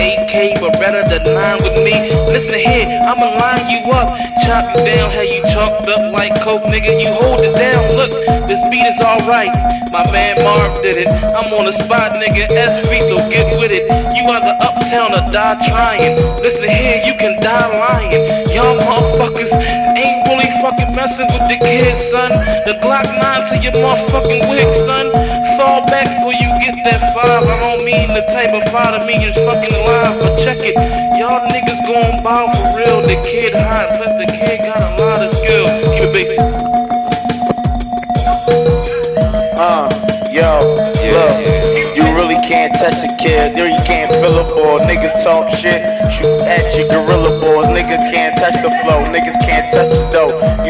AK, but better than nine with me. Listen here, I'ma line you up, chop you down, how you chalked up like coke, nigga. You hold it down. Look, this beat is alright. My man Marv did it. I'm on the spot, nigga. SV, so get with it. You either uptown or die trying. Listen here, you can die lying. Y'all motherfuckers ain't really fucking messing with the kids, son. The Glock 9 to your motherfucking wig, son. Fall back for you get that five. I don't mean the type of five that means fucking alive, but check it. Y'all niggas going bow for real. The kid hot, plus the kid got a lot of skill. Keep it basic. Uh, yo, look, you really can't touch a kid. There you can't fill a ball. Niggas talk shit, shoot at your gorilla balls. Niggas can't touch the flow. Niggas can't touch the dough.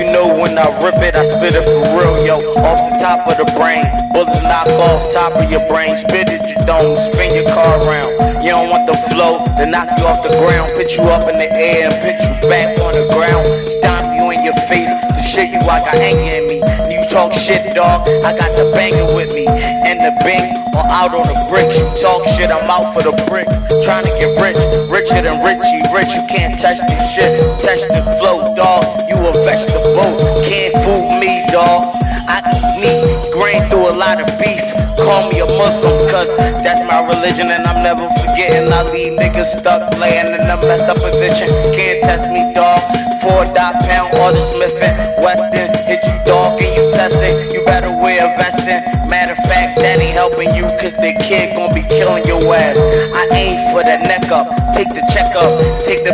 When I rip it, I spit it for real, yo. Off the top of the brain, bullets knock off top of your brain. Spit it, you don't spin your car around. You don't want the flow to knock you off the ground, pitch you up in the air and pitch you back on the ground. Stomp you in your face to shit you like I anger in me. You talk shit, dog. I got the banger with me. And the bank or out on the bricks. You talk shit, I'm out for the brick. Trying to get rich, richer than Richie. Rich, you can't touch this shit. Touch the flow, dog. You a through a lot of beef. Call me a Muslim, cause that's my religion, and I'm never forgetting. I leave niggas stuck laying in a messed up position. Can't test me, dog. Four dot pound, all the Smithing. Weston hit you, dog, and you test it. You better wear a vesting. Matter of fact, that ain't helping you, cause the kid gon' be killing your ass. I aim for that neck up, take the check up, take the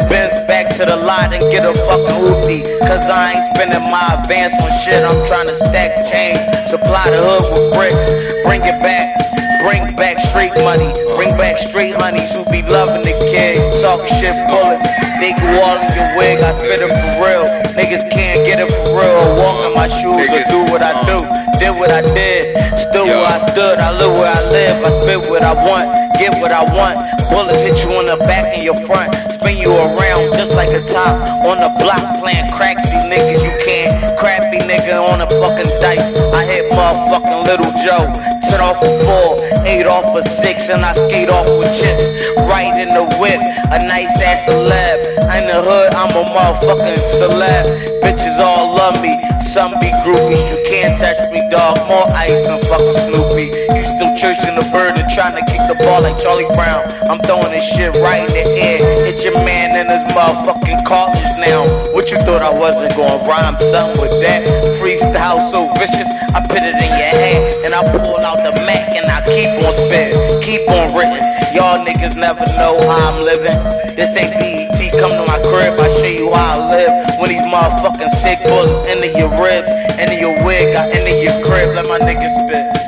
Benz back to the lot and get a fucking hoopty. Cause I ain't spending my advance on shit, I'm trying to stack change. Supply the hood with bricks, bring it back. Bring back straight money, bring back straight honeys who be loving the kid. Talking shit bullets, they go all in your wig, I spit it for real. Niggas can't get it for real, walk in my shoes or do what I uh, do. Did what I did, stood where I stood, I live where I live, I spit what I want, get what I want. Bullets hit you on the back and your front, spin you around just like a top on the block playing crack. See niggas, you can't crappy nigga on a fucking dice. I hit motherfucking little Joe, set off a four, eight off a six, and I skate off with chips. Right in the whip, a nice ass celeb. In the hood, I'm a motherfucking celeb. Bitches all love me, some be groupies. You can't touch me, dog. More ice than fucking Snoopy. You still churching the bird and trying to kick the ball like Charlie Brown. I'm throwing this shit right in the air. Hit your man in his motherfucking college now. What you thought I wasn't gonna rhyme something with that? Freestyle so vicious, I put it in your hand and I pull out the Mac and I keep on spitting, keep on written. Y'all niggas never know how I'm living. This ain't BET, come to my crib, I show you how I live. When these motherfucking sick bullets into your ribs, into your wig, I into your crib, let my niggas spit.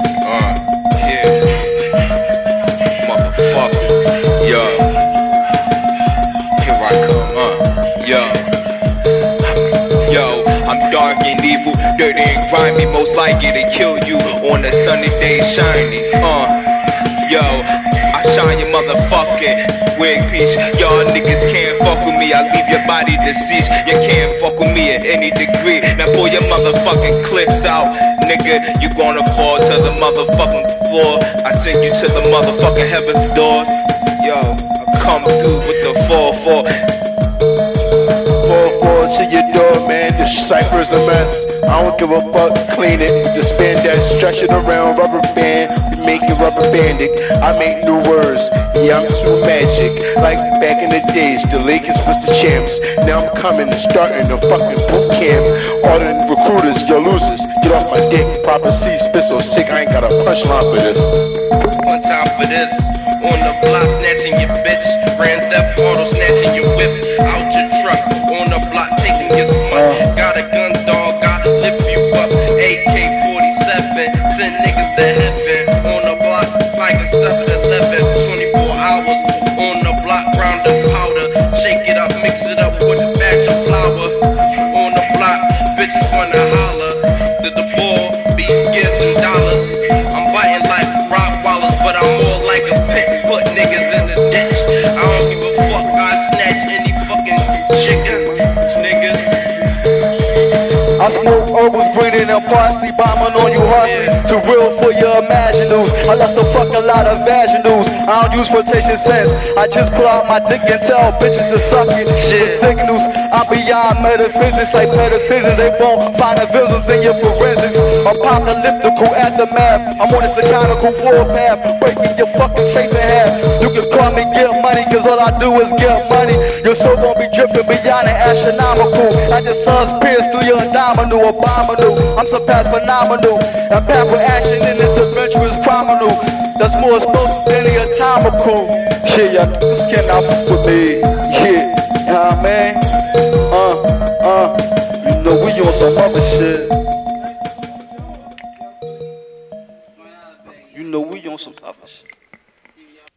Evil, dirty and grimy, most likely to kill you on a sunny day shining. Uh. Yo, I shine your motherfucking wig piece. Y'all niggas can't fuck with me. I leave your body deceased. You can't fuck with me at any degree. Now pull your motherfucking clips out, nigga. You gonna fall to the motherfucking floor. I send you to the motherfucking heaven's doors. Yo, I come through with the 4-4. Fall, fall to your door, man. This cipher's a mess. I don't give a fuck, clean it. The that, stretch it around, rubber band. We make it rubber banded. I make new words. Yeah, I'm too magic. Like back in the days, the Lakers was the champs. Now I'm coming and starting a fucking boot camp. All the recruiters, you're losers. Get off my dick. Proper C, spit so sick, I ain't got a punchline for this. One time for this. On the block, snatching your niggas. I smoke herbals, breathing and posse, bombing on you harshly. Too real for your imaginals. I left a fucking lot of vaginals. I don't use quotation sense. I just pull out my dick and tell bitches to suck it. Shit. signals. I'm beyond metaphysics like metaphysics. They won't find the villains in your forensics. Apocalyptical aftermath. I'm on a psychotical warpath. Breaking your fucking face in half. You can call me get money, cause all I do is get suns through your abdominal, abominable. I'm surpassed phenomenal. And path with action in this adventurous criminal. That's more explosive than the atomical. Shit, y'all niggas cannot fuck with me. Yeah, I mean? Uh, uh, you know we on some other shit. You know we on some other shit.